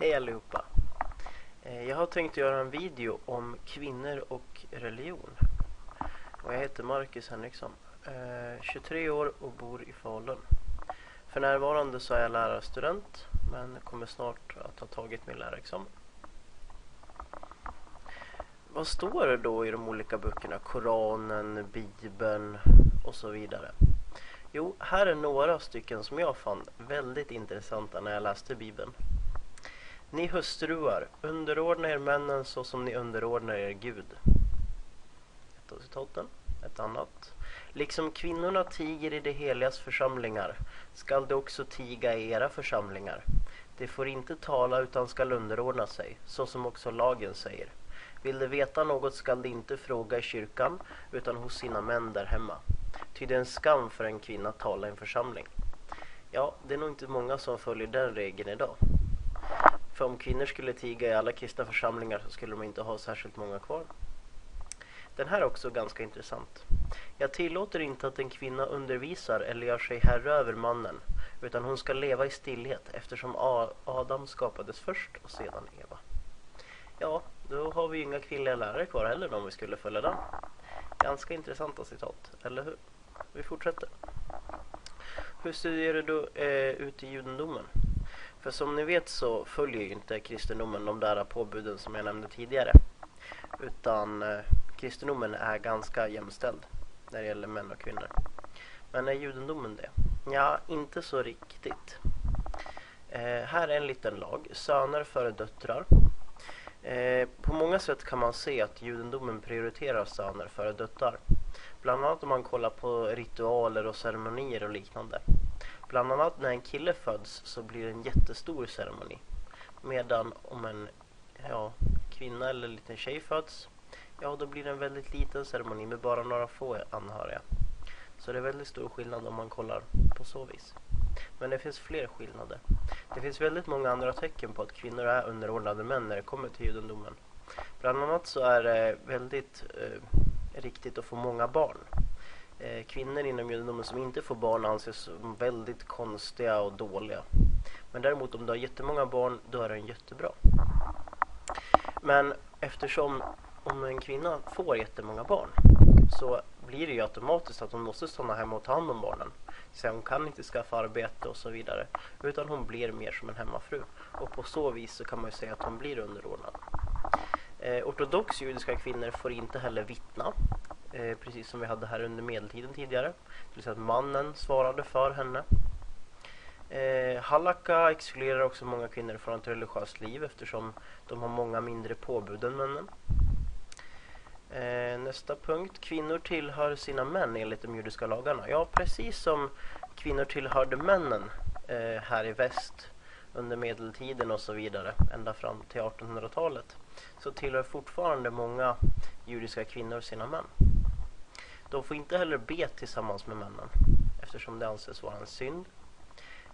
Hej allihopa! Eh, jag har tänkt göra en video om kvinnor och religion. Och jag heter Marcus Henriksson. Eh, 23 år och bor i Falun. För närvarande så är jag lärarstudent men kommer snart att ha tagit min lärarexamen. Vad står det då i de olika böckerna? Koranen, Bibeln och så vidare. Jo, här är några stycken som jag fann väldigt intressanta när jag läste Bibeln. Ni hustruar, underordna er männen så som ni underordnar er Gud. Ett av citaten. Ett annat. Liksom kvinnorna tiger i de heligas församlingar skall de också tiga i era församlingar. De får inte tala utan skall underordna sig, så som också lagen säger. Vill de veta något skall de inte fråga i kyrkan utan hos sina män där hemma. Ty det är en skam för en kvinna att tala i en församling. Ja, det är nog inte många som följer den regeln idag. För om kvinnor skulle tiga i alla kristna församlingar så skulle de inte ha särskilt många kvar. Den här är också ganska intressant. Jag tillåter inte att en kvinna undervisar eller gör sig herre över mannen, utan hon ska leva i stillhet eftersom Adam skapades först och sedan Eva. Ja, då har vi ju inga kvinnliga lärare kvar heller om vi skulle följa den. Ganska intressanta citat, eller hur? Vi fortsätter. Hur ser det då eh, ut i judendomen? För som ni vet så följer ju inte kristendomen de där påbuden som jag nämnde tidigare. Utan eh, kristendomen är ganska jämställd när det gäller män och kvinnor. Men är judendomen det? Ja, inte så riktigt. Eh, här är en liten lag. Söner före döttrar. Eh, på många sätt kan man se att judendomen prioriterar söner före döttrar. Bland annat om man kollar på ritualer och ceremonier och liknande. Bland annat när en kille föds så blir det en jättestor ceremoni. Medan om en ja, kvinna eller en liten tjej föds, ja då blir det en väldigt liten ceremoni med bara några få anhöriga. Så det är väldigt stor skillnad om man kollar på så vis. Men det finns fler skillnader. Det finns väldigt många andra tecken på att kvinnor är underordnade män när det kommer till judendomen. Bland annat så är det väldigt eh, riktigt att få många barn. Eh, kvinnor inom judendomen som inte får barn anses som väldigt konstiga och dåliga. Men däremot om du har jättemånga barn, då är den jättebra. Men eftersom om en kvinna får jättemånga barn så blir det ju automatiskt att hon måste stanna hemma och ta hand om barnen. Så hon kan inte skaffa arbete och så vidare. Utan hon blir mer som en hemmafru. Och på så vis så kan man ju säga att hon blir underordnad. Eh, ortodox judiska kvinnor får inte heller vittna. Eh, precis som vi hade här under medeltiden tidigare. Det vill säga att mannen svarade för henne. Eh, Halakha exkluderar också många kvinnor från ett religiöst liv eftersom de har många mindre påbud än männen. Eh, nästa punkt. Kvinnor tillhör sina män enligt de judiska lagarna. Ja, precis som kvinnor tillhörde männen eh, här i väst under medeltiden och så vidare ända fram till 1800-talet så tillhör fortfarande många judiska kvinnor sina män. De får inte heller be tillsammans med männen eftersom det anses vara en synd.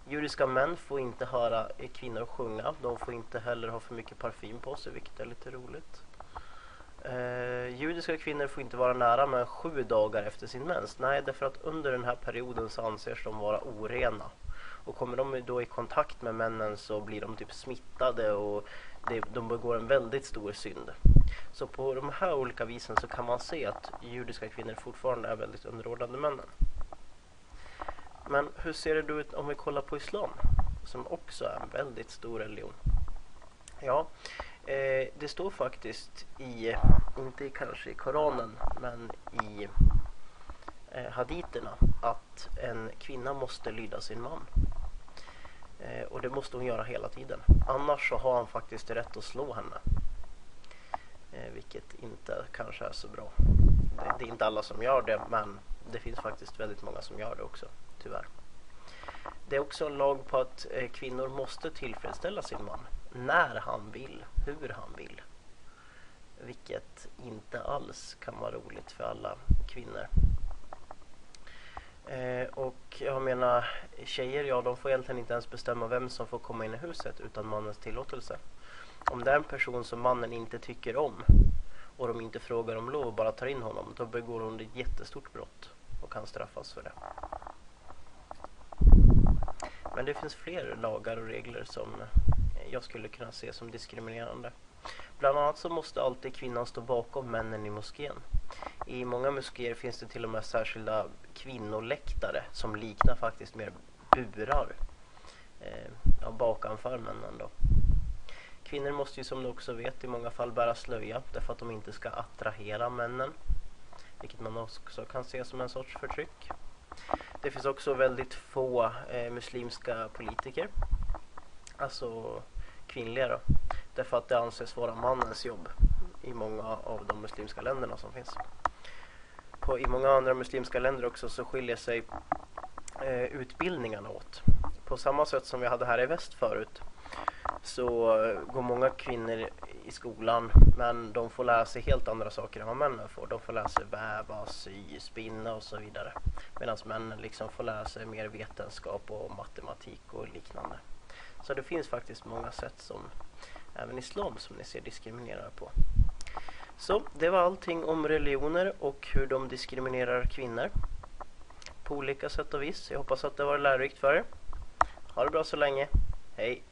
Judiska män får inte höra kvinnor sjunga. De får inte heller ha för mycket parfym på sig vilket är lite roligt. Eh, judiska kvinnor får inte vara nära män sju dagar efter sin mens. Nej, därför att under den här perioden så anses de vara orena. Och kommer de då i kontakt med männen så blir de typ smittade och det, de begår en väldigt stor synd. Så på de här olika visen så kan man se att judiska kvinnor fortfarande är väldigt underordnade männen. Men hur ser det ut om vi kollar på islam? Som också är en väldigt stor religion. Ja, eh, det står faktiskt i, inte kanske i Koranen, men i eh, haditerna att en kvinna måste lyda sin man. Eh, och det måste hon göra hela tiden. Annars så har han faktiskt rätt att slå henne. Eh, vilket inte kanske är så bra. Det, det är inte alla som gör det, men det finns faktiskt väldigt många som gör det också, tyvärr. Det är också en lag på att eh, kvinnor måste tillfredsställa sin man när han vill, hur han vill. Vilket inte alls kan vara roligt för alla kvinnor. Eh, och jag menar, tjejer, ja de får egentligen inte ens bestämma vem som får komma in i huset utan mannens tillåtelse. Om det är en person som mannen inte tycker om och de inte frågar om lov och bara tar in honom, då begår hon ett jättestort brott och kan straffas för det. Men det finns fler lagar och regler som jag skulle kunna se som diskriminerande. Bland annat så måste alltid kvinnan stå bakom männen i moskén. I många moskéer finns det till och med särskilda kvinnoläktare som liknar faktiskt mer burar eh, ja, bakanför männen då. Kvinnor måste ju som du också vet i många fall bära slöja därför att de inte ska attrahera männen. Vilket man också kan se som en sorts förtryck. Det finns också väldigt få eh, muslimska politiker. Alltså kvinnliga då. Därför att det anses vara mannens jobb i många av de muslimska länderna som finns. På, I många andra muslimska länder också så skiljer sig eh, utbildningarna åt. På samma sätt som vi hade här i väst förut så går många kvinnor i skolan men de får lära sig helt andra saker än vad männen får. De får lära sig väva, sy, spinna och så vidare. Medan männen liksom får lära sig mer vetenskap och matematik och liknande. Så det finns faktiskt många sätt som även islam som ni ser diskriminerar på. Så det var allting om religioner och hur de diskriminerar kvinnor på olika sätt och vis. Jag hoppas att det var lärorikt för er. Ha det bra så länge. Hej!